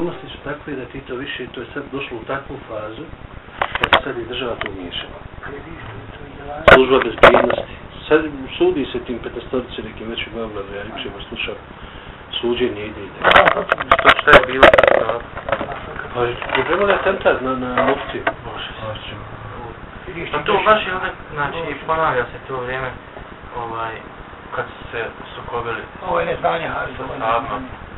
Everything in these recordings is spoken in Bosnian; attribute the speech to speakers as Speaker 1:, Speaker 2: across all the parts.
Speaker 1: okolnosti su takve da ti to više, to je sad došlo u takvu fazu, da se sad i država to umiješava. Služba bezbjednosti. Sad sudi se tim petestorice nekim već u Beogradu, ja vas slušao, suđenje ide ide.
Speaker 2: To šta je bilo?
Speaker 1: Pa je trebalo je atentat na, na muftiju.
Speaker 2: Bože, A to baš je onda, znači, ponavlja se to vrijeme, ovaj, kad su se sukobili
Speaker 3: Ovo je neznanje, ali ovo je neznanje.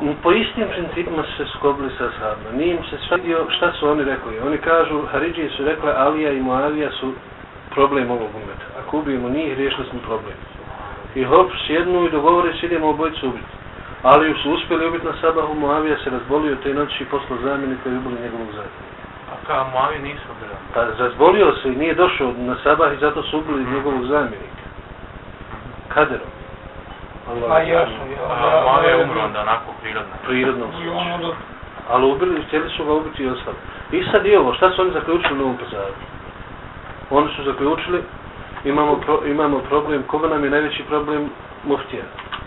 Speaker 1: U- Po istim principima su se skobili sa sadma. Nije im se svadio šta su oni rekli. Oni kažu, Haridžije su rekle, Alija i Moavija su problem ovog umeta. Ako ubijemo njih, riješili smo problem. I hop, sjednu i dogovore se idemo obojicu ubiti. Aliju su uspjeli ubiti na sabahu, Moavija se razbolio te noći i poslao zamjenika i ubili njegovog zamjenika.
Speaker 2: A kao Moavi nisu.
Speaker 1: Pa razbolio se i nije došao na sabah i zato su ubili njegovog zamjenika. Kaderom. Allah.
Speaker 3: Jasno,
Speaker 2: A je umro onda onako prirodno.
Speaker 3: Ono da...
Speaker 1: Ali ubili, htjeli su ga ubiti i ostalo. I sad i ovo, šta su oni zaključili u Novom pazaru? Oni su zaključili, imamo, pro, imamo problem, koga nam je najveći problem? Muftija.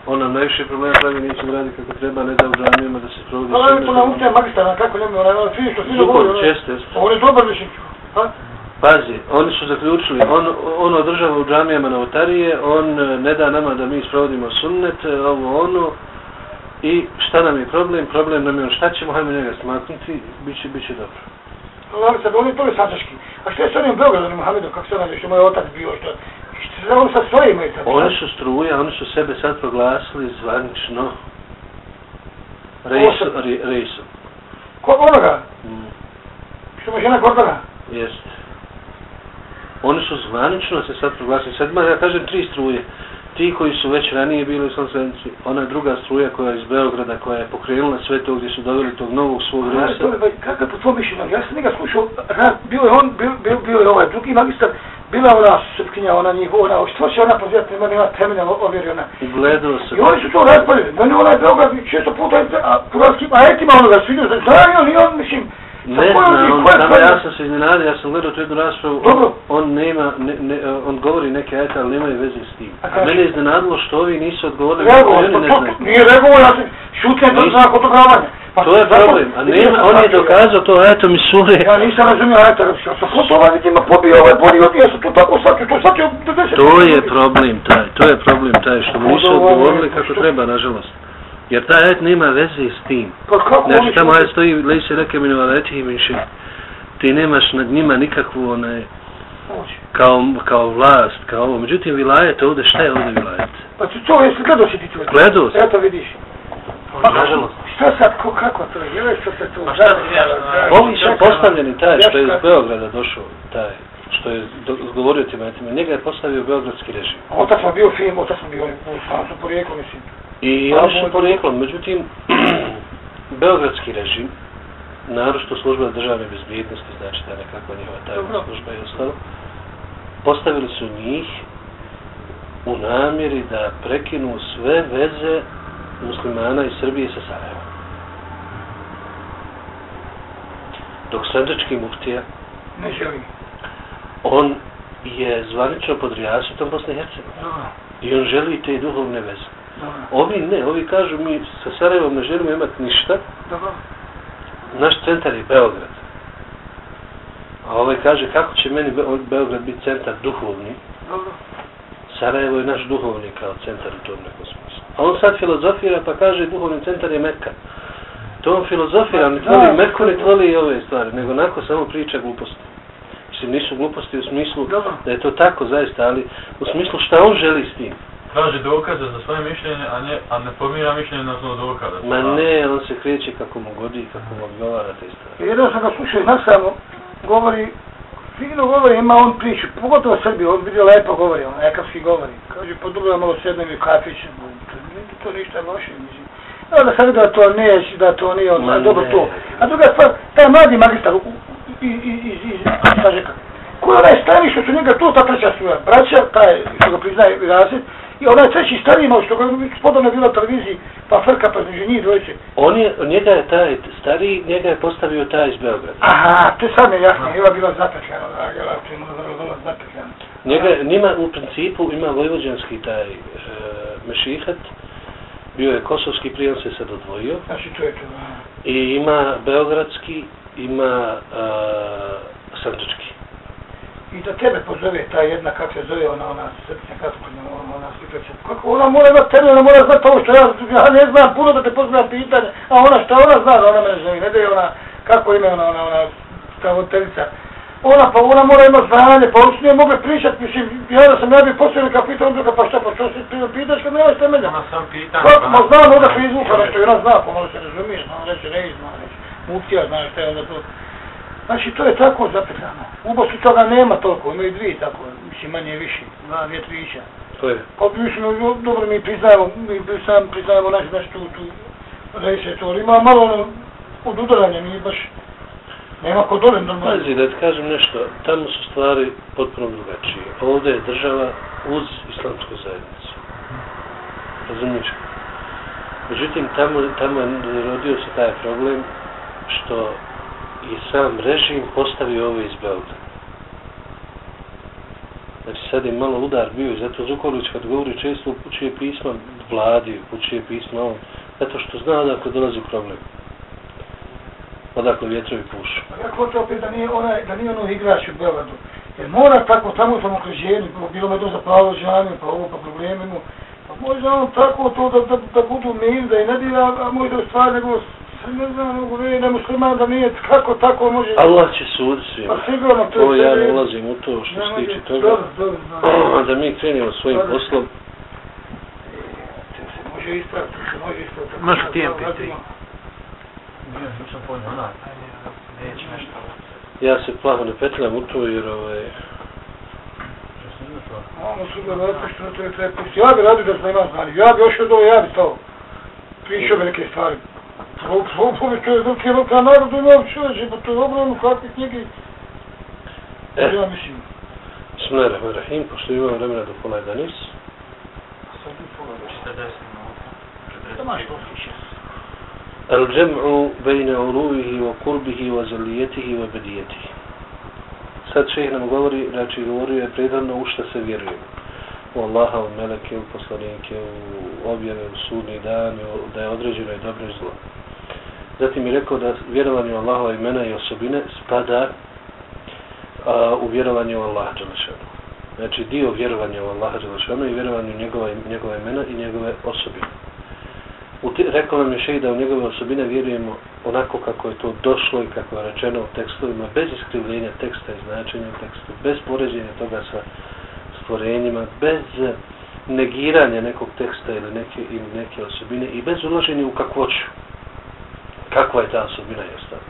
Speaker 1: On nam najviše problema pravi, neće da radi kako treba, ne da u džamijama, da se provodi
Speaker 3: Ali je to na ušte magistara, kako njemu, onaj, onaj, fini što svi
Speaker 1: Zuhur,
Speaker 3: onaj,
Speaker 1: često, jeste.
Speaker 3: on je dobar mišljenj.
Speaker 1: Pazi, oni su zaključili, on, on održava u džamijama novotarije, on e, ne da nama da mi sprovodimo sunnet, e, ovo ono, i šta nam je problem? Problem nam je on, šta ćemo, hajmo njega smaknuti, bit će, bit će dobro.
Speaker 3: Ali sad, on je to je. A što je s onim Beogradom, Mohamedom, kako se ona što moj otac bio, što... On sa svojima sad?
Speaker 1: Oni su struja, oni su sebe sad proglasili zvanično rejsom. Re, rejsom.
Speaker 3: Ko onoga?
Speaker 1: Mm,
Speaker 3: Što mu žena Gordana?
Speaker 1: jest. Oni su zvanično se sad proglasili. Sad ima, ja kažem, tri struje. Ti koji su već ranije bili u Slavsvenci, ona druga struja koja je iz Beograda, koja je pokrenula sve to gdje su doveli tog novog svog
Speaker 3: Ali
Speaker 1: resa.
Speaker 3: ba, kako je po tvojom mišljenju? Ja sam njega slušao, bio je on, bio, bio, bio je ovaj drugi magistar, bila ona srpkinja, ona njihova, ona, što će ona pozivati, nema nema temelja ovjeri ona.
Speaker 1: Gledao se.
Speaker 3: I oni su to razpalili, da onaj Beograd često puta, a kuranskim ajetima onoga svidio, da da on i on, mislim,
Speaker 1: Ne samo
Speaker 3: stvari-
Speaker 1: ja sam se iznenadio, ja sam gledao tu jednu raspravu, on, on nema, ne, ne, on govori neke ajete, ali nemaju veze s tim.
Speaker 3: A
Speaker 1: mene je iznenadilo što ovi nisu odgovorili,
Speaker 3: Reagovao,
Speaker 1: oni
Speaker 3: to,
Speaker 1: ne
Speaker 3: to,
Speaker 1: znaju.
Speaker 3: nije reagovao, ja sam šutio to
Speaker 1: Nisu.
Speaker 3: znak otogravanja. Pa
Speaker 1: To je problem, a nema, on je dokazao to ajetom iz sure.
Speaker 3: Ja nisam razumio ajta, ja sam ko to ovaj vidima pobio ovaj boli od, sam to tako shvatio, to shvatio do deset.
Speaker 1: To je problem taj, to je problem taj, što mu nisu odgovorili kako
Speaker 3: što-
Speaker 1: treba, nažalost. Jer taj ajet nema veze s tim.
Speaker 3: Pa kako
Speaker 1: Znači,
Speaker 3: oni
Speaker 1: tamo ajet stoji, lej se neke minu aleti i minši. Ti nemaš nad njima nikakvu, onaj, kao, kao vlast, kao ovo. Međutim, vilajet ovdje, šta je ovdje vilajet?
Speaker 3: Pa ti to, jesi gledao si ti to?
Speaker 1: Gledao sam.
Speaker 3: Eto vidiš.
Speaker 2: Pa, nažalost.
Speaker 3: Šta sad, ko, kako to je? Jel što se to...
Speaker 2: Pa šta ti ja,
Speaker 3: da-
Speaker 1: Ovi su postavljeni taj što je iz. Beograda došao, taj što je do, govorio tim etima, njega je postavio beogradski režim.
Speaker 3: Otac sam bio film, otac sam bio, sam sam porijekao, mislim.
Speaker 1: I su
Speaker 3: moj-
Speaker 1: porijeklom, međutim, beogradski režim, narošto služba državne bezbjednosti, znači da je nekakva njihova tajna
Speaker 3: Dobro.
Speaker 1: služba i ostalo, postavili su njih u namjeri da prekinu sve veze muslimana iz Srbije sa Sarajevom. Dok srdački muftija,
Speaker 3: Ne želim.
Speaker 1: on je zvanično pod rijasitom Bosne i Hercegovine. I on želi te duhovne veze. Ovi ne, ovi kažu mi sa Sarajevom ne želimo imati ništa,
Speaker 3: dobro.
Speaker 1: naš centar je Beograd. A ovaj kaže kako će meni Be Beograd biti centar duhovni,
Speaker 3: Dobro.
Speaker 1: Sarajevo je naš duhovni kao centar u tom nekom smislu. A on sad filozofira pa kaže duhovni centar je Mekka. To on filozofira, ne
Speaker 3: da,
Speaker 1: Meku, ne
Speaker 3: da.
Speaker 1: voli i ove stvari, nego onako samo priča gluposti. Mislim, nisu gluposti u smislu
Speaker 3: Dobro.
Speaker 1: da je to tako zaista, ali u smislu šta on želi s tim.
Speaker 4: Traži dokaze za svoje mišljenje, a ne, a ne pomira mišljenje na osnovu dokaza.
Speaker 1: Ma ne, on se kreće kako mu godi, kako mu odgovara te stvari.
Speaker 3: Jedan sam ga slušao na samo, govori, fino govori, ima on priču, pogotovo Srbiji, on vidio lepo govori, on ekavski govori. Kaže, pa dobro, malo sednem i kafić, to, nije to ništa loše, mislim. Evo da sam vidio da to neće, da to nije, on,
Speaker 1: Ma
Speaker 3: dobro to. A druga stvar, taj mladi magistar, u- i, i, i, i, kaže kako, ko je onaj stari što su njega tu, ta treća struja, braća, taj što ga priznaje razred, i onaj treći stari imao što spodobno bilo na televiziji, pa frka pa između njih dvojice.
Speaker 1: On je, njega je taj stariji, njega je postavio taj iz Beograda.
Speaker 3: Aha, to je sad mi jasno, je bila zapetljena, dragela, to je bila bila zapetljena.
Speaker 1: Njega, njima u principu ima vojvođanski taj e, mešihat Bio je kosovski, prije on se sad odvojio.
Speaker 3: Znači, to je to. a.
Speaker 1: I ima beogradski, ima uh, sanđački.
Speaker 3: I da tebe pozove ta jedna, kako se zove, ona, ona srpnja, kako se ona, ona, ona slipreća. Kako ona mora imati tebe, ona mora znati ovo što ja, ja ne znam puno da te poznam pitanje, a ona šta ona zna da ona mene zove, ne da je ona, kako ime ona, ona, ona, ta voditeljica. Ona, pa ona mora imati znanje, pa oni su nije mogli pričat, mislim, ja da sam ja bi poslije neka pitao, druga, pa šta, pa što si pitaš kad nemaš temelja?
Speaker 4: Ona sam pitan.
Speaker 3: Kako, ma znam onda se izvuka nešto, i ona zna, pa malo se razumije, zna, reće, ne zna, reće, muftija, znaš šta je onda to. Znači, to je tako zapetano. U Bosni toga nema toliko, imaju dvije tako, mislim, manje više, dva, dvije, tri ića.
Speaker 1: To je.
Speaker 3: Pa mislim, dobro, mi priznajemo, mi sam priznajemo naš, naš tu, tu, reise to, ima malo ono, od udaranja, nije baš, nema kod dole normalno.
Speaker 1: Pazi, da ti kažem nešto, tamo su stvari potpuno drugačije. Ovdje je država uz islamsku zajednicu. Razumiješ? Međutim, tamo, tamo je rodio se taj problem što i sam režim postavio ove iz Beograda. Znači sad je malo udar bio i zato Zukorlić kad govori često upućuje pisma vladi, upućuje pisma ovom, zato što zna da ako dolazi problem. Odakle vjetrovi pušu.
Speaker 3: A ja hoću opet da nije onaj, da nije ono igrač u Beogradu. Jer mora tako tamo sam okruženju, bilo me to za pravo žanje, pa ovo, pa problemimo. Pa možda on tako to da, da, da budu mir, da i ne bi, a možda u stvari nego ne znam, mogu ne, ne musliman da nije, kako tako može...
Speaker 1: Allah će sud svima.
Speaker 3: Pa sigurno, to je
Speaker 1: To ja ne ulazim u to što se tiče toga.
Speaker 3: Dobro, dobro, znam.
Speaker 1: Da mi krenemo svojim
Speaker 3: Dobro.
Speaker 1: poslom.
Speaker 3: Može ispraviti, se može ispraviti.
Speaker 2: Možeš ti je piti. Neće nešto.
Speaker 1: Ja se plaho ne petljam u to jer ovaj?
Speaker 3: Ono su ga što to je treba pustiti. Ja bi radio da sam imao znanje. Ja bi ošao dole, ja bi to pričao velike stvari. Slopovi, to je velike, velika narod, ima čovječe, pa to je ogromno kakve knjige.
Speaker 1: E.
Speaker 3: Ja mislim.
Speaker 1: Bismillahirrahmanirrahim, pošto imamo vremena do pola 11.
Speaker 3: Sad bi pogledao.
Speaker 2: 40 minuta.
Speaker 3: Da maš poslušao.
Speaker 1: الجمع بين علوه وقربه وزليته وبديته Sad šeh nam govori, znači govorio je predavno u šta se vjeruje. U Allaha, u meleke, u poslanike, u objave, u sudni dan, u- da je određeno i dobro i zlo. Zatim je rekao da vjerovanje u Allahova imena i osobine spada a, u vjerovanje u Allaha Đelešanu. Znači dio vjerovanja u Allaha Đelešanu i vjerovanje u njegova, njegova imena i njegove osobine. U ti, rekao nam je šejh da u njegove osobine vjerujemo onako kako je to došlo i kako je rečeno u tekstovima, bez iskrivljenja teksta i značenja teksta, bez poređenja toga sa stvorenjima, bez negiranja nekog teksta ili neke, ili neke osobine i bez ulaženja u kakvoću. Kakva je ta osobina i ostalo.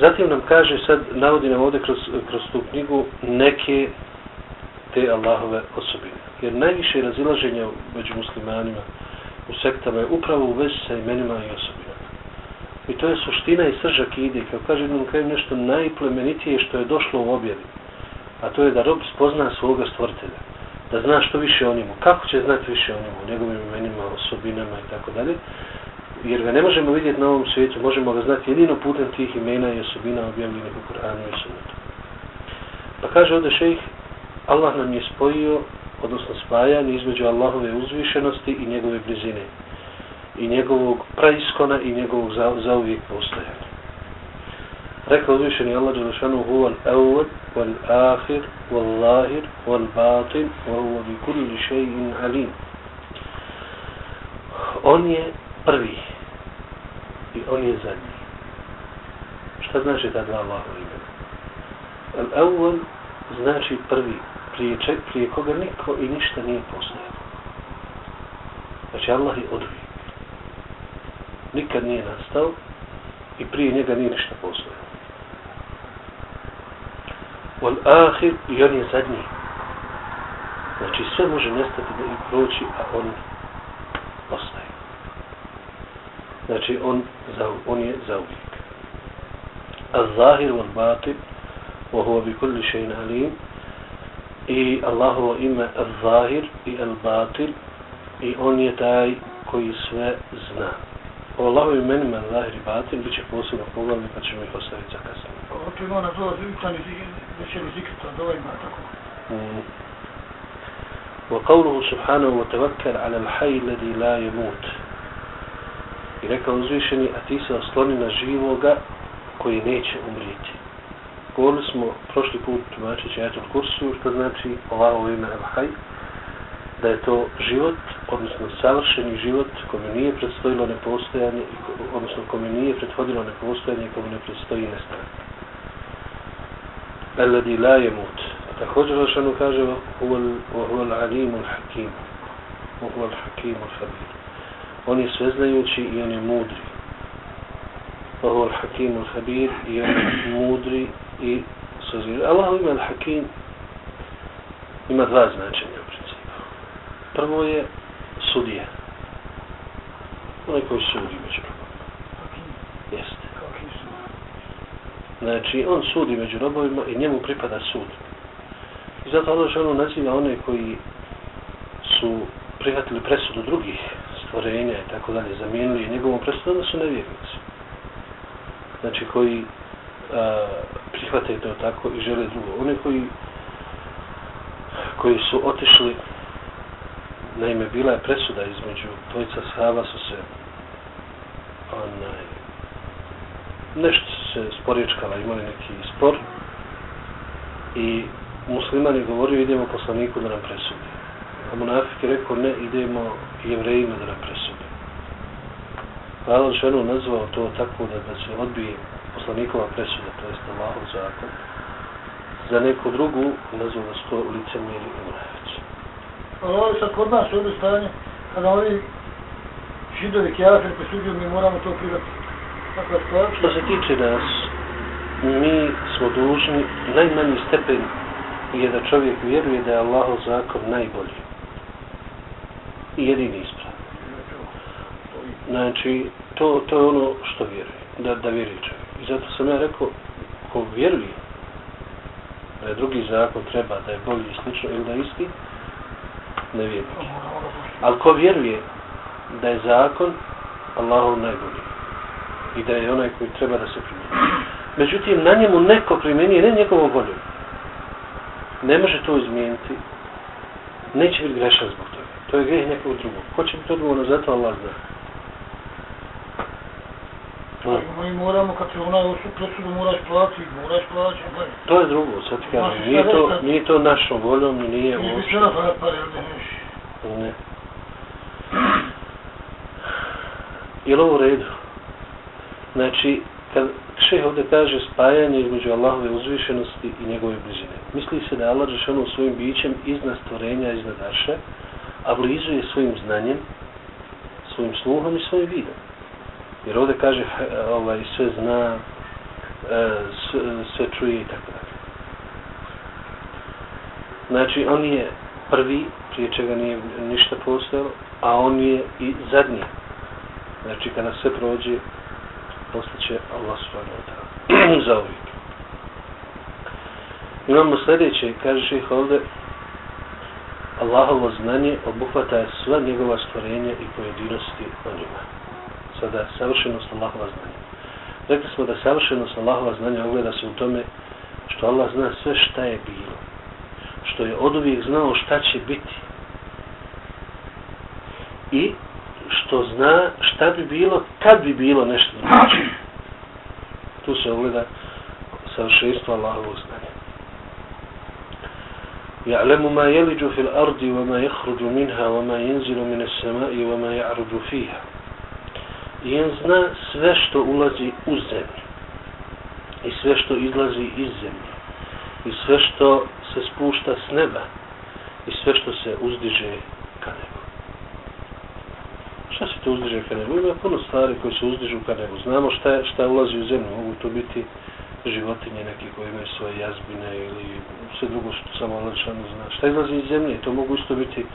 Speaker 1: Zatim nam kaže, sad navodi nam ovdje kroz, kroz tu knjigu neke te Allahove osobine. Jer najviše razilaženja među muslimanima u sektama je upravo u vezi sa imenima i osobinama. I to je suština i sržak ide. Kao kaže jednom kaj nešto najplemenitije što je došlo u objavi. A to je da rob spozna svoga stvoritelja. Da zna što više o njemu. Kako će znati više o njemu? O njegovim imenima, osobinama i tako dalje. Jer ga ne možemo vidjeti na ovom svijetu. Možemo ga znati jedino putem tih imena i osobina objavljenih u Koranu i Sunnetu. Pa kaže ovdje šejh, Allah nam je spojio odnosno spajanje između Allahove uzvišenosti i njegove blizine i njegovog praiskona i njegovog za, zauvijek postojanja. Rekao uzvišeni Allah Đelešanu huval awal, wal ahir, wal lahir, wal batin, wa huwa bi kulli še'in alim. On je prvi i on je zadnji. Šta znači ta dva Allahova imena? Al awal znači prvi, prije, ček, prije koga niko i ništa nije postojalo. Znači Allah je odvijek. Nikad nije nastao i prije njega nije ništa postojalo. Wal ahir i on je zadnji. Znači sve može nestati da i proći, a on ostaje Znači on, za, on je zauvijek. Al-Zahir wal-Batin wa huwa bi kulli shay'in alim i Allahovo ime Al-Zahir i Al-Batil i on je taj koji sve zna. O Allahovi imenima Al-Zahir i Batil bit će posebno poglavlje pa ćemo ih ostaviti za kasnije.
Speaker 3: Ovo tu ima na to zvikani večeri zikrita, dole ima tako.
Speaker 1: Mm. وقوله سبحانه وتوكل على الحي الذي لا يموت I rekao uzvišeni, a ti se osloni na živoga koji neće umriti. Govorili smo prošli put tumačeći ajatul kursu, što znači Allahovo ime Al-Haj, da je to život, odnosno savršeni život kome nije predstojilo nepostojanje, odnosno kome nije prethodilo nepostojanje i kome ne predstoji nestanak. Alladhi la yamut. Također Rošanu kaže وَهُوَ الْعَلِيمُ الْحَكِيمُ وَهُوَ الْحَكِيمُ الْحَبِيرُ on je sveznajući i on je mudri. Allah al-Hakim al-Habir i on je mudri i sveznajući. Allah ima al-Hakim ima dva značenja u principu. Prvo je sudija. Onaj koji sudi među robovima. Jeste. Znači, on sudi među robovima i njemu pripada sud. I zato ono što ono naziva one koji su prihvatili presudu drugih stvorenja i tako dalje, zamijenili njegovom predstavom su nevjernici. Znači, koji a, prihvate to tako i žele drugo. One koji koji su otišli naime bila je presuda između dvojica sahaba su se onaj nešto se sporičkala, imali neki spor i musliman je govorio idemo poslaniku da nam presudi a munafik je rekao ne idemo jevrejima da nam presudi Allah ženu nazvao to tako da, da se odbije poslanikova presuda, to jest Allahov zakon, za neku drugu, nazvu da su to lice miri i mravici.
Speaker 3: Ovo je sad kod nas ovdje stanje, kada ovi židovi kjafir presudio, mi moramo to privati.
Speaker 1: Što se tiče nas, mi smo dužni, najmanji stepen je da čovjek vjeruje da je Allahov zakon najbolji. I jedini ispravan. Znači, to, to je ono što vjeruje, da, da vjeruje čovjek. I zato sam ja rekao, ko vjeruje da je drugi zakon treba da je bolji i slično ili da je isti, ne vjeruje. Ali ko vjeruje da je zakon Allahov najbolji i da je onaj koji treba da se primjenuje. Međutim, na njemu neko primjenije, ne njegovom voljom. Ne može to izmijeniti. Neće biti grešan zbog toga. To je greh nekog drugog. Ko će biti odgovorno za to, Allah zna.
Speaker 3: To. Mi moramo, kad se onaj osu presudu moraš plaći, moraš plaći.
Speaker 1: To je drugo, sad ti kažem. Nije to, nije to našom voljom i nije...
Speaker 3: Nije bi sve na pare.
Speaker 1: Ne. Je li ovo u redu? Znači, kad šeh ovdje kaže spajanje između Allahove uzvišenosti i njegove blizine, misli se da je Allah Žešanu svojim bićem iznad stvorenja, iznad Arše, a svojim znanjem, svojim sluhom i svojim vidom. Jer ovdje kaže ovaj, sve zna, e, sve, sve čuje i tako dalje. Znači, on je prvi, prije čega nije ništa postojalo, a on je i zadnji. Znači, kada sve prođe, postaće Allah subhanahu wa ta'ala. Za uvijek. Imamo sljedeće, kaže ših ovdje, Allahovo znanje obuhvata je sva njegova stvorenja i pojedinosti o njima sada savršenost Allahova znanja. Rekli smo da savršenost Allahova znanja ogleda se u tome što Allah zna sve šta je bilo. Što je od uvijek znao šta će biti. I što zna šta bi bilo kad bi bilo nešto drugačije. Tu se ogleda savršenstvo Allahovog znanja. يعلم ما يلج في الأرض وما يخرج منها وما ينزل من السماء وما يعرج فيها I on zna sve što ulazi u zemlju. I sve što izlazi iz zemlje. I sve što se spušta s neba. I sve što se uzdiže ka nebu. Šta se to uzdiže ka nebu? Ima puno stvari koje se uzdižu ka nebu. Znamo šta, je, šta ulazi u zemlju. Mogu to biti životinje neke koje imaju svoje jazbine ili sve drugo što samo lečano zna. Šta izlazi iz zemlje? To mogu isto biti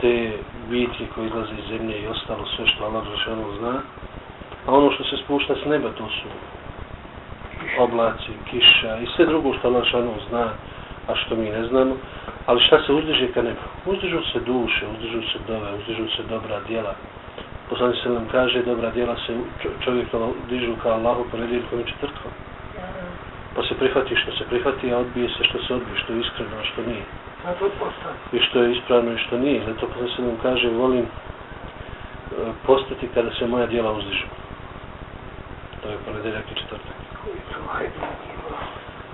Speaker 1: te bitke koje izlaze iz zemlje i ostalo sve što Allah Žešanu zna. A ono što se spušta s neba, to su oblaci, kiša i sve drugo što Allah Žešanu zna, a što mi ne znamo. Ali šta se uzdiže ka nebu? Uzdižu se duše, uzdižu se dove, uzdižu se dobra djela. Poslani se nam kaže, dobra djela se čovjek dižu ka Allahu ponedjeljkom i četvrtkom Pa se prihvati što se prihvati, a odbije se što se odbije, što je iskreno, a što nije.
Speaker 3: Na to postavi.
Speaker 1: I što je ispravno i što nije. Zato pa se nam kaže, volim e, postati kada se moja dijela uzdižu. To je ponedeljak i četvrtak.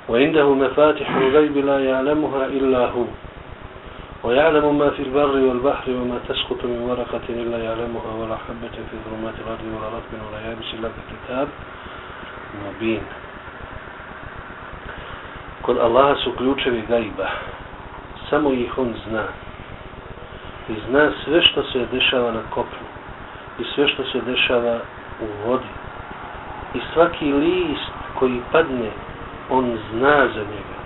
Speaker 1: وعنده مفاتح الغيب لا يعلمها إلا هو ويعلم ما في البر والبحر وما تسقط من ورقة إلا يعلمها ولا حبة في ظلمات الأرض ولا رطب ولا يابس إلا في كتاب مبين Kod Allaha su ključevi gajba. Samo ih on zna. I zna sve što se dešava na kopnu. I sve što se dešava u vodi. I svaki list koji padne, on zna za njega.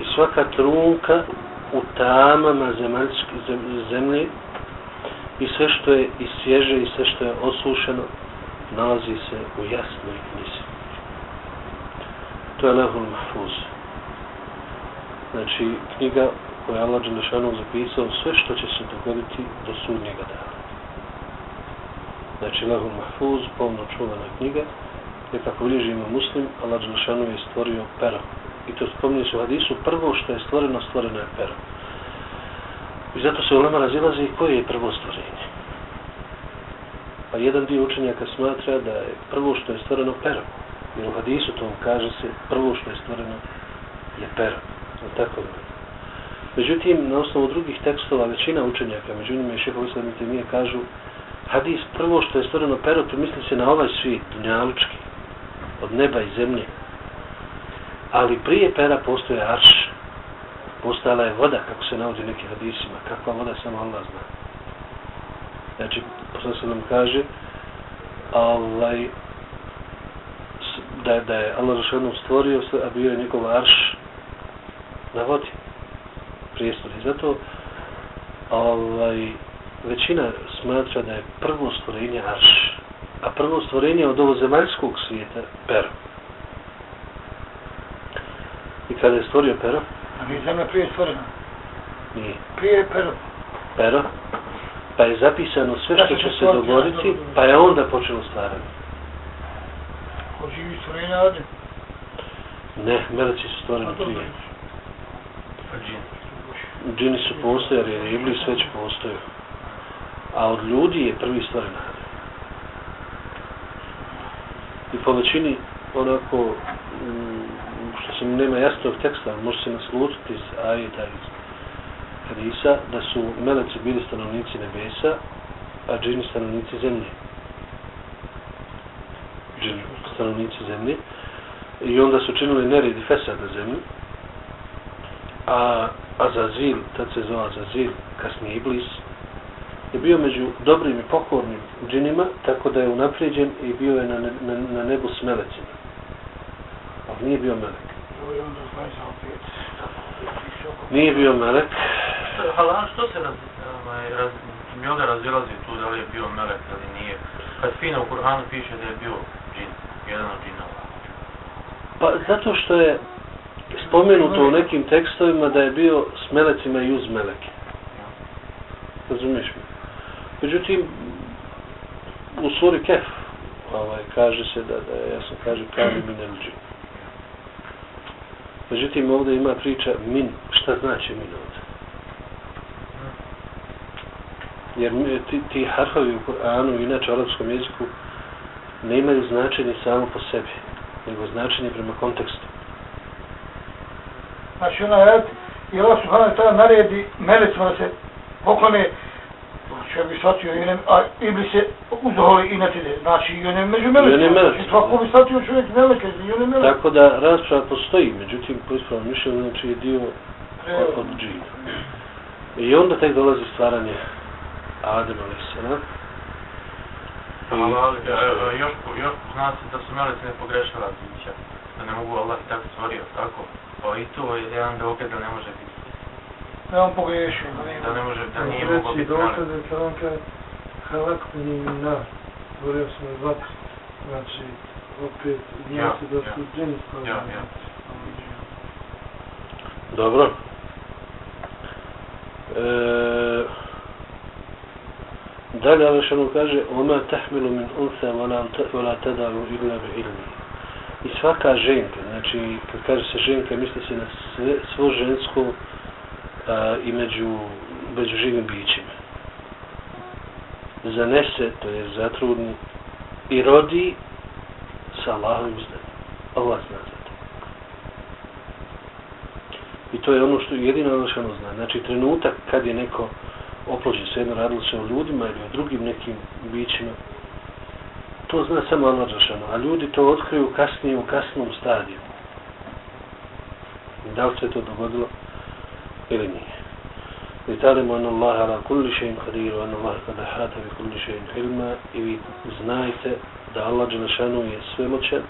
Speaker 1: I svaka trunka u tamama zemaljske zemlje i sve što je i svježe i sve što je osušeno nalazi se u jasnoj knjizi. To je Lehul Mahfuz. Znači, knjiga koja je Allah Đelešanov zapisao sve što će se dogoditi do sudnjega dana. Znači, Lehul Mahfuz, pomno čuvana knjiga, je kako bilježi ima muslim, Allah Đelešanov je stvorio pero. I to spominje se u hadisu, prvo što je stvoreno, stvoreno je pero. I zato se u Lema razilazi koje je prvo stvorenje. Pa jedan dio učenjaka smatra da je prvo što je stvoreno pero. Jer u hadisu to kaže se prvo što je stvoreno je pero. O tako da. Međutim, na osnovu drugih tekstova, većina učenjaka, među njima i šehovi slavite mi kažu hadis prvo što je stvoreno pero, to misli se na ovaj svijet, dunjalučki, od neba i zemlje. Ali prije pera postoje arš, postala je voda, kako se navodi neki hadisima, kakva voda samo Allah zna. Znači, posle se nam kaže, ovaj, da, da je Allah Žešenom stvorio sve, a bio je njegov arš na vodi, prijestolje. Zato, ovaj, većina smatra da je prvo stvorenje arš, a prvo stvorenje od ovo zemaljskog svijeta, pero. I kada je stvorio pero?
Speaker 3: A mi zemlja prije stvorena.
Speaker 1: Nije.
Speaker 3: Prije pero.
Speaker 1: Pero? Pa je zapisano sve što će se dogoditi, pa je onda počelo stvaranje.
Speaker 3: Ko živi stvorenja Adem?
Speaker 1: Ne, meleci su stvoreni prije. Džini su postojali, jer iblis već postoju. A od ljudi je prvi stvoren Adem. I po većini, onako, mm, što se nema jasnog teksta, može se naslutiti iz ajeta iz hadisa, da su meleci bili stanovnici nebesa, a džini stanovnici zemlje. Džini stanovnici zemlje. I onda su činili nered i fesad na zemlji. A Azazil, tad se zove Azazil, kasnije Iblis, je bio među dobrim i pokornim džinima, tako da je unaprijeđen i bio je na, na, na nebu s melecima. Ali nije bio melek. Nije bio melek.
Speaker 2: Halan, što se raz, ovaj, raz, mjoga razilazi tu da li je bio melek ili nije? Kad fino u Kur'anu piše da je bio jedan od dinova?
Speaker 1: Pa zato što je spomenuto u nekim tekstovima da je bio s melecima i uz meleke. Razumiješ mi? Međutim, u suri Kef, ovaj, kaže se da, da ja sam kaže kavi min el džin. Međutim, ovdje ima priča min, šta znači min ovdje? Jer ti, ti harfovi u Kur'anu, inače u arabskom jeziku, ne imaju značenje samo po sebi, nego značenje prema kontekstu.
Speaker 3: Znači, ona je, i Allah subhanahu ta'ala naredi melecima da se poklone Znači, ja bi shvatio, i ne, a Iblis je uzoholi i netide, znači i one među meleke.
Speaker 1: I one.
Speaker 3: Znači, svako bi shvatio čovjek meleke, i one meleke.
Speaker 1: Tako da rasprava postoji, međutim, po ispravom mišljenju, znači je dio od, od džina. I onda tek dolazi stvaranje Adem.
Speaker 2: Ali, ali, e, još, još zna se da su meleci ne pogrešala bića, da ne mogu Allah tako stvorio, tako? Pa i to je jedan dokaz da ne može biti
Speaker 3: da on pogriješio.
Speaker 2: Da ne može, da nije mogo biti
Speaker 5: dokaz je kad on kaže halak mi na, govorio sam od vatri. Znači, opet zna se da su džini. Ja, ja.
Speaker 1: Dobro. E, dalje Alešanu kaže Oma tahmilu min unsa vola tadaru illa bi ilmi I svaka ženka, znači kad kaže se ženka, misli se na sve, svo žensko a, i među, među živim bićima. Zanese, to je zatrudni, i rodi sa Allahovim znanjem. Allah zna za to. I to je ono što jedino ono što zna. Znači trenutak kad je neko oplođen, se jedno radilo se o ljudima ili o drugim nekim bićima, to zna samo Allah Đašano, a ljudi to otkriju kasnije u kasnom stadiju. Da li se to dogodilo ili nije. I talimo an Allah ala kulli še'in qadiru, an Allah kada hata bi kulli še'in ilma i vi znajte da Allah Đašano je svemoćan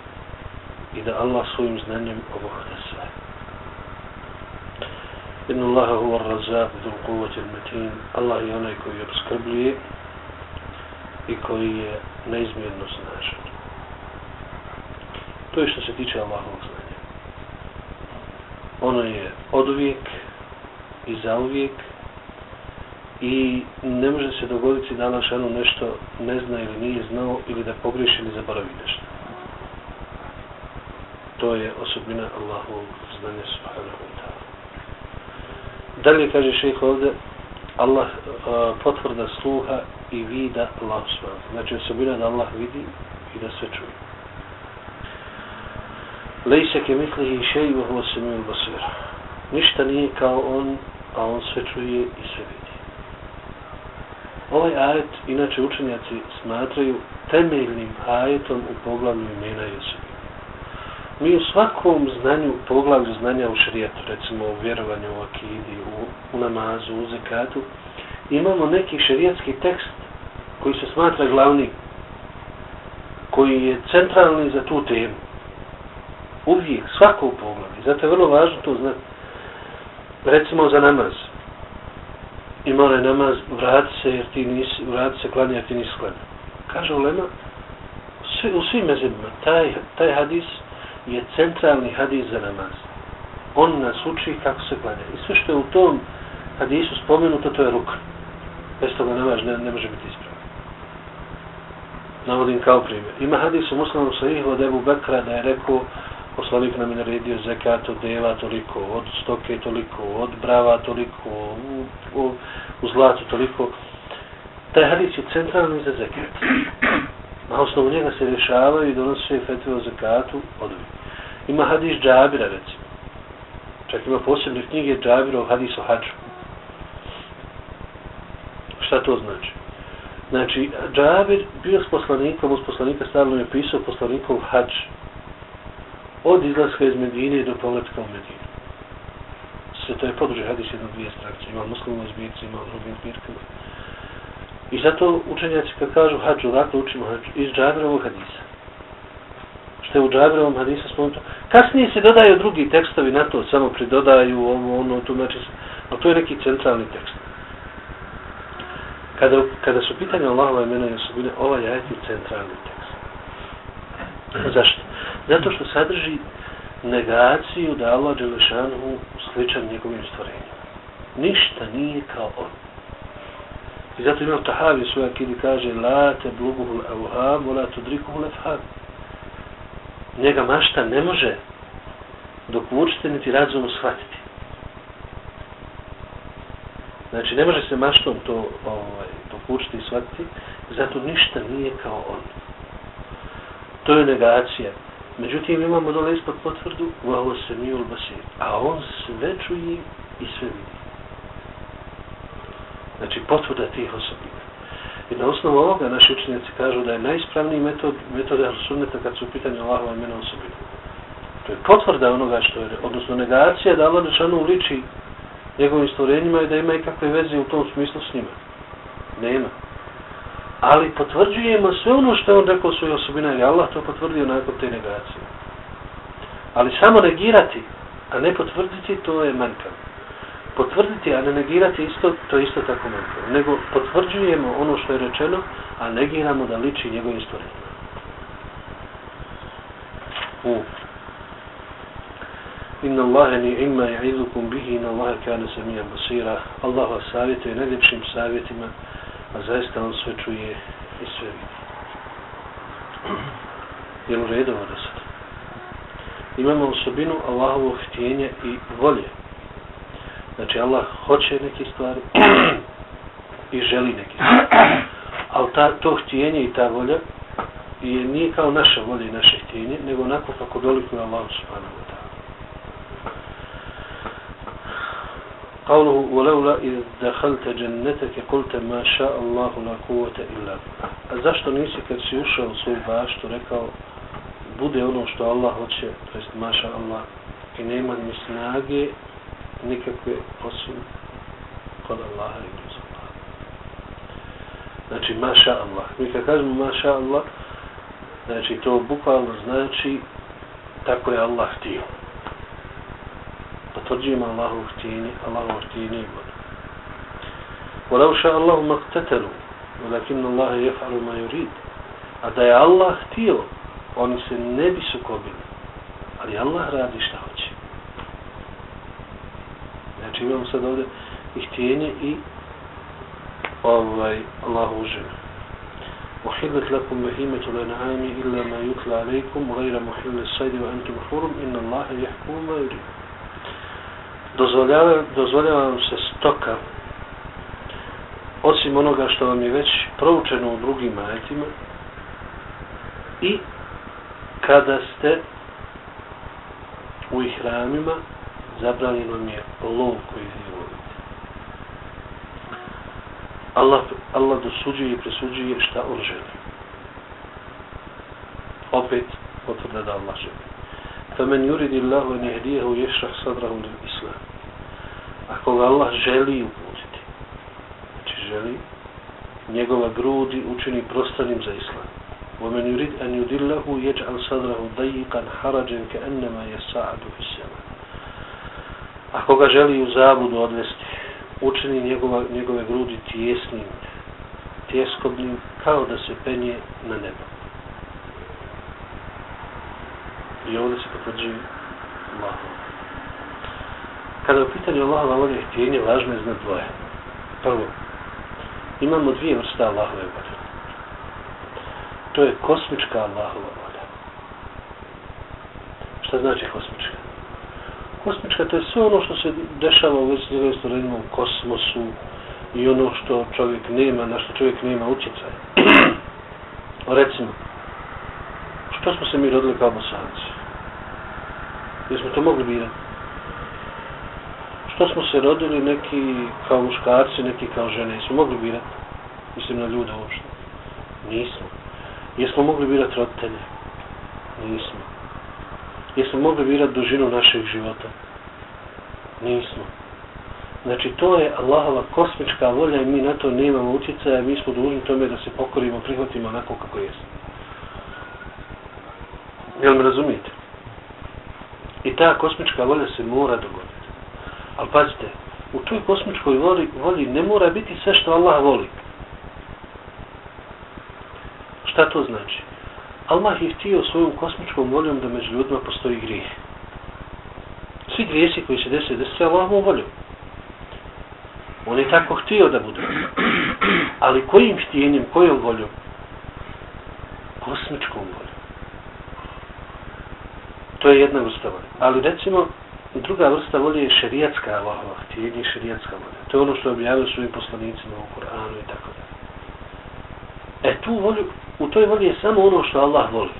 Speaker 1: i da Allah svojim znanjem obuhvata sve. Inna Allaha huwa ar-razzaq dhul quwwati al-matin. Allah je onaj koji obskrbljuje i koji je neizmjerno snažan. To je što se tiče Allahovog znanja. Ono je od uvijek i za uvijek i ne može se dogoditi da Allah šanu nešto ne zna ili nije znao ili da pogriši ili zaboravi nešto. To je osobina Allahovog znanja subhanahu wa. Dalje kaže šejh ovdje, Allah uh, potvrda sluha i vida Allah subhanahu Znači osobina da Allah vidi i da sve čuje. Lejse ke mislihi šeji wa huwa samiju basir. Ništa nije kao on, a on sve čuje i sve vidi. Ovaj ajet, inače učenjaci smatraju temeljnim ajetom u poglavlju imena i osobina. Mi u svakom znanju, poglavlju znanja u šrijetu, recimo u vjerovanju, u akidi, u, u namazu, u zekatu, imamo neki šerijetski tekst koji se smatra glavni, koji je centralni za tu temu. Uvijek, svako u poglavlju. Zato je vrlo važno to znati. Recimo za namaz. Ima onaj namaz, vrati se, jer ti nisi, vrati se, klanja, jer ti nisi klanja. Kaže Ulema, sve, u svim mezimima, taj, taj hadis je centralni hadis za namaz. On nas uči kako se klanja. I sve što je u tom hadisu spomenuto, to je ruk. Bez toga namaz ne, ne može biti ispravno. Navodim kao primjer. Ima hadis u muslimu sahih od Ebu Bekra da je rekao poslanik nam je naredio zekat od deva toliko, od stoke toliko, od brava toliko, u, u, u zlatu toliko. Taj hadis je centralni za zekat. Na osnovu njega se rješavaju i donose fetve o zakatu odovi. Ima hadis džabira, recimo. Čak ima posebne knjige džabira o hadisu hađu. Šta to znači? Znači, džabir bio s poslanikom, uz poslanika stavljeno je pisao poslanikov hađ od izlaska iz Medine do povratka u Medinu. Sve to je podružje hadis jedno dvije strakce. Ima muslimno zbirci, ima drugim zbirkama. I zato učenjaci kad kažu hađu, odakle učimo hađu? Iz džabirovog hadisa što je u Džabirovom hadisu spomenuto. Kasnije se dodaju drugi tekstovi na to, samo pridodaju ovo, ono, tumači se. Ali to je neki centralni tekst. Kada, kada su pitanje Allahova imena i osobine, ovaj ajet je centralni tekst. Zašto? Zato što sadrži negaciju da Allah Đelešanu sličan njegovim stvorenjima. Ništa nije kao on. I zato imam Tahavi svoja kidi kaže La te bluguhul evham, la tudrikuhul efham njega mašta ne može dok učite niti razumu shvatiti. Znači, ne može se maštom to ovaj, dok učite i shvatiti, zato ništa nije kao on. To je negacija. Međutim, imamo dole ispod potvrdu, valo se mi ulbasir. A on sve čuje i sve vidi. Znači, potvrda tih osobina. I na osnovu ovoga naši učenjaci kažu da je najispravniji metod, metod sunneta kad su u pitanju Allahova imena osobina. To je potvrda onoga što je, odnosno negacija da Allah Đešanu uliči njegovim stvorenjima i da ima i kakve veze u tom smislu s njima. Nema. Ali potvrđujemo sve ono što je on rekao svoje osobine, jer Allah to potvrdio nakon te negacije. Ali samo negirati, a ne potvrditi, to je manjkavno potvrditi, a ne negirati isto, to je isto tako manjkavo. Nego potvrđujemo ono što je rečeno, a negiramo da liči njegovim stvorenjima. U. Inna Allahe ni ima i idukum bihi, inna Allahe kane se basira. Allah vas savjetuje najljepšim savjetima, a zaista on sve čuje i sve vidi. Je u redu ovo da sad? imamo osobinu Allahovog htjenja i volje. Znači Allah hoće neke stvari i želi neke stvari. Ali ta, to htjenje i ta volja je nije kao naša volja i naše htjenje, nego onako kako dolikuje Allah subhanahu wa ta'ala. قوله ولولا إذ دخلت جنتك قلت ما شاء الله لا قوة إلا A zašto nisi kad si ušao u svoj baštu rekao bude ono što Allah hoće, to jest maša Allah, i nema ni snage nikakve osim kod Allaha i kroz Allah. Znači, maša Allah. Mi kad kažemo maša Allah, znači to bukvalno znači tako je Allah htio. Potvrđujemo Allahu htjenje, Allahu htjenje i vodu. وَلَوْ شَاءَ اللَّهُ مَقْتَتَلُوا وَلَكِنَّ اللَّهَ يَفْعَلُ مَا يُرِيدُ A da je Allah htio, oni se ne bi sukobili. Ali Allah radi šta hoće. Znači imamo sad ovdje i htjenje i ovaj Allahu ženu. وحلت لكم بهيمة الأنعام إلا ما يتلى عليكم غير محل الصيد وأنتم حرم إن الله يحكم ما يريد dozvoljava, dozvoljava vam se stoka osim onoga što vam je već proučeno u drugim ajetima i kada ste u ihramima zabranjeno vam je lov koji vi volite. Allah, Allah dosuđuje i presuđuje šta on želi. Opet potvrda da Allah želi. فمن يريد الله أن يهديه يشرح صدره للإسلام ako ga Allah želi uputiti znači želi njegova grudi učini prostranim za islam ومن يريد أن يدله يجعل صدره ضيقا حرجا كأنما يساعد في السماء ako ga želi u zabudu odvesti učini njegova, njegove grudi tjesnim tjeskobnim kao da se penje na nebo i ovdje se potvrđuje Allahom kada je u pitanju Allahova volje i htjenje, važno je znat dvoje. Prvo, imamo dvije vrste Allahove volje. To je kosmička Allahova volja. Šta znači kosmička? Kosmička to je sve ono što se dešava u vezi s stvorenima u kosmosu i ono što čovjek nema, na što čovjek nema utjecaj. Recimo, što smo se mi rodili kao bosanci? Jesmo to mogli birati? što smo se rodili neki kao muškarci, neki kao žene, smo mogli birati, mislim na ljude uopšte. Nismo. Jesmo mogli birati roditelje? Nismo. Jesmo mogli birati dužinu našeg života? Nismo. Znači, to je Allahova kosmička volja i mi na to nemamo utjecaja, mi smo dužni tome da se pokorimo, prihvatimo onako kako jesmo. Jel me razumijete? I ta kosmička volja se mora dogoditi. Ali pazite, u toj kosmičkoj voli, voli ne mora biti sve što Allah voli. Šta to znači? Allah je htio svojom kosmičkom voljom da među ljudima postoji grijeh. Svi grijesi koji se desi, desi se Allahom voljom. On je tako htio da bude. Ali kojim htjenjem, kojom voljom? Kosmičkom voljom. To je jedna vrsta volje. Ali recimo, Druga vrsta volje je šerijatska Allahova htjenje, šerijatska volja. To je ono što objavio svojim poslanicima u Koranu i tako da. E tu volju, u toj volji je samo ono što Allah voli.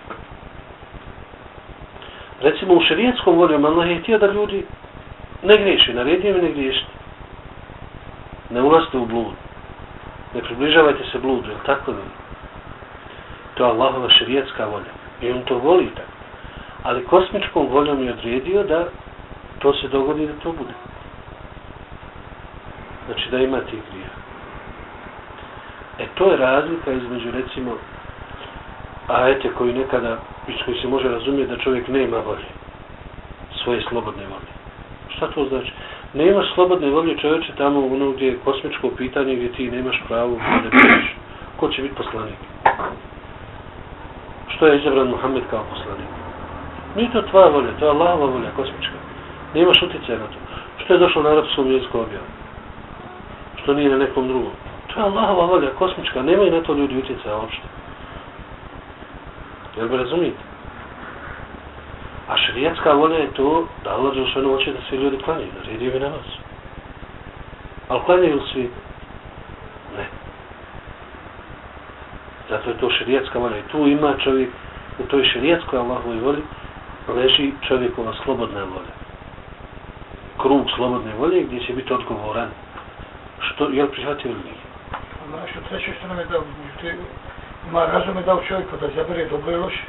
Speaker 1: Recimo u šerijatskom voljom Allah je htio da ljudi ne griješi, naredio mi ne griješite. Ne ulazite u blud. Ne približavajte se bludu, jel tako mi? To je Allahova šerijatska volja. I on to voli tako. Ali kosmičkom voljom je odredio da to se dogodi da to bude. Znači da ima tih grija. E to je razlika između recimo ajete koji nekada, iz koji se može razumjeti da čovjek nema volje. Svoje slobodne volje. Šta to znači? Nemaš slobodne volje čovječe tamo ono gdje je kosmičko pitanje gdje ti nemaš pravo da priješ. Ko će biti poslanik? Što je izabran Muhammed kao poslanik? Nije to tvoja volja, to je Allahova volja, kosmička. Nemaš utjecaja na to. Što je došlo na arapskom jeziku objavu? Što nije na nekom drugom? To je Allahova volja, kosmička. Nemaju na to ljudi utjecaja uopšte. Jel bi razumijete? A šarijatska volja je to da Allah Đelšanu hoće da svi ljudi klanjaju, da redio bi namaz. Ali klanjaju li svi? Ne. Zato je to šarijatska volja. I tu ima čovjek, u toj šarijatskoj Allahovoj volji, leži čovjekova slobodna volja. Krug slobodne volje gdje će biti odgovoran. Što, je prihvatio ili nije?
Speaker 3: Znaš, od sreće što nam je dao, te, ima razum je dao čovjeku da zabere dobro i loše.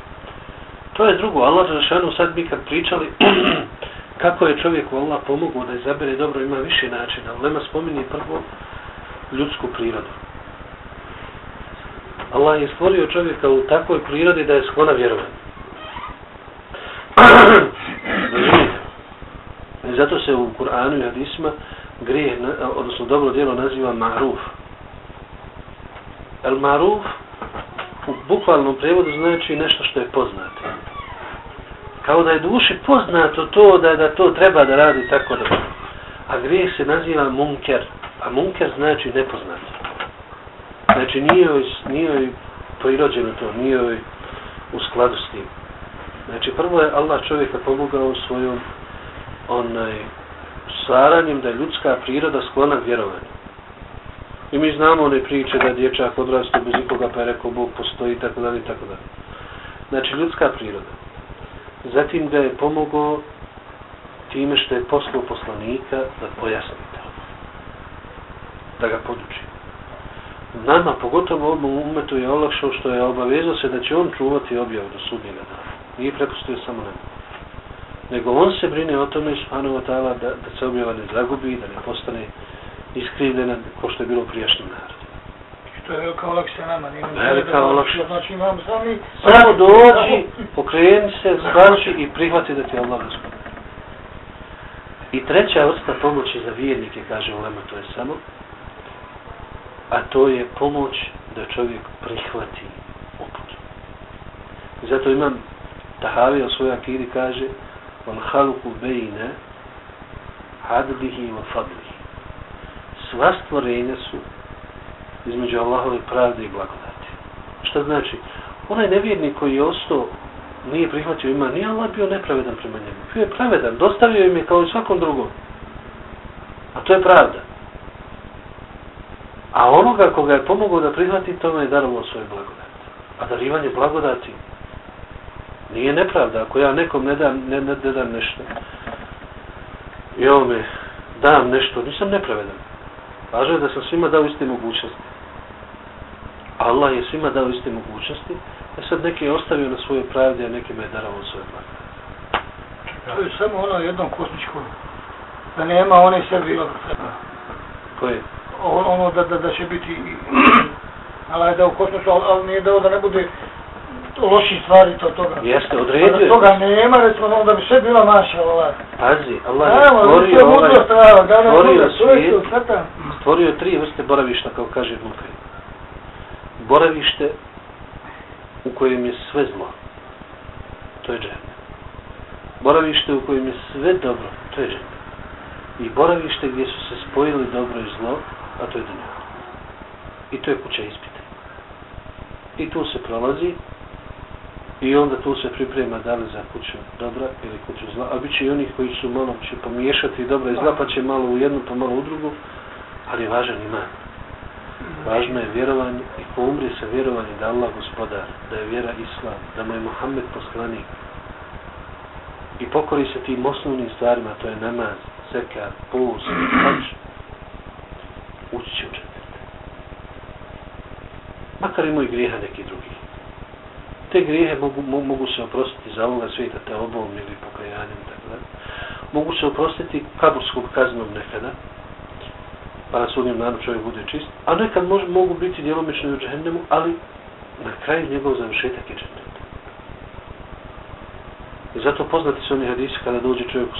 Speaker 1: To je drugo. Allah Žešanu sad bi kad pričali kako je čovjeku Allah pomogao da izabere dobro, ima više načina. Lema spominje prvo ljudsku prirodu. Allah je stvorio čovjeka u takvoj prirodi da je sklona vjerovan. Zato se u Kur'anu i Hadisma grije, odnosno dobro djelo naziva maruf. El maruf u bukvalnom prevodu znači nešto što je poznato. Kao da je duši poznato to da da to treba da radi tako da. A grijeh se naziva munker. A munker znači nepoznato. Znači nije joj, nije joj prirođeno to, nije joj u skladu s tim. Znači prvo je Allah čovjeka pomogao svojom onaj stvaranjem da je ljudska priroda sklona vjerovanju. I mi znamo one priče da dječak odrastu bez ikoga pa je rekao Bog postoji i tako dalje i tako dalje. Znači ljudska priroda. Zatim ga je pomogao time što je poslao poslanika da pojasni to. Da ga poduči. Nama, pogotovo ovom umetu je olakšao što je obavezao se da će on čuvati objavu do sudnjega dana. Nije prepustio samo nema. Nego on se brine o tome, subhanahu ta'ala, da, da se objava ne zagubi, da ne postane iskrivljena ko što je bilo u prijašnjem narodu.
Speaker 3: To je velika olakša nama. Nije
Speaker 1: Velika olakša.
Speaker 3: Znači imamo sami...
Speaker 1: Samo dođi, pokreni se, shvaći i prihvati da ti Allah gospod. I treća vrsta pomoći za vjernike, kaže Ulema, to je samo, a to je pomoć da čovjek prihvati uput. I zato imam Tahavi u svojoj akidi kaže Wal haluku bejne hadlihi wa fadlihi. Sva stvorenja su između Allahove pravde i blagodati. Šta znači? Onaj nevjernik koji je ostao nije prihvatio ima, nije Allah bio nepravedan prema njemu. Bio je pravedan, dostavio im je kao i svakom drugom. A to je pravda. A onoga koga je pomogao da prihvati, tome je darovao svoje blagodati. A darivanje blagodati nije nepravda. Ako ja nekom ne dam, ne, ne, ne dam nešto, i ovome dam nešto, nisam nepravedan. Važno je da sam svima dao iste mogućnosti. Allah je svima dao iste mogućnosti, a sad neki je ostavio na svoje pravde, a neki me je darovao svoje blagodati.
Speaker 3: To je samo ono jednom kosmičkom. Da nema one sebi od sebe.
Speaker 1: Koje?
Speaker 3: ono da, da, da će biti ali je da u kosmosu, ali, ali nije dao da ne bude loši stvari to toga.
Speaker 1: Jeste, odredio je.
Speaker 3: toga nema, recimo, onda bi sve bilo naša ova.
Speaker 1: Pazi, Allah je stvorio ovaj, stvorio svijet, stvorio tri vrste boravišta, kao kaže Mukaj. Boravište u kojem je sve zlo. To je džene. Boravište u kojem je sve dobro. To je džene i boravište gdje su se spojili dobro i zlo, a to je dunja. I to je kuća ispita. I tu se prolazi i onda tu se priprema da li za kuću dobra ili kuću zla. A bit će i onih koji su malo će pomiješati dobra i zla, pa će malo u jednu, pa malo u drugu, ali je važan iman. Važno je vjerovanje i ko umri sa vjerovanjem da Allah gospodar, da je vjera Islam, da mu je Muhammed poslanik i pokori se tim osnovnim stvarima, to je namaz, seka, post, hač, ući će u četvrte. Makar imaju grijeha neki drugi. Te grijehe mogu, mogu se oprostiti za ovoga svijeta, te obom ili pokajanjem, tako da. Mogu se oprostiti kaburskog kaznom nekada, pa na sudnjem danu čovjek bude čist, a nekad mož, mogu biti djelomično i u džehennemu, ali na kraju njegov završetak je džennet. I zato poznati su oni hadisi kada dođe čovjek u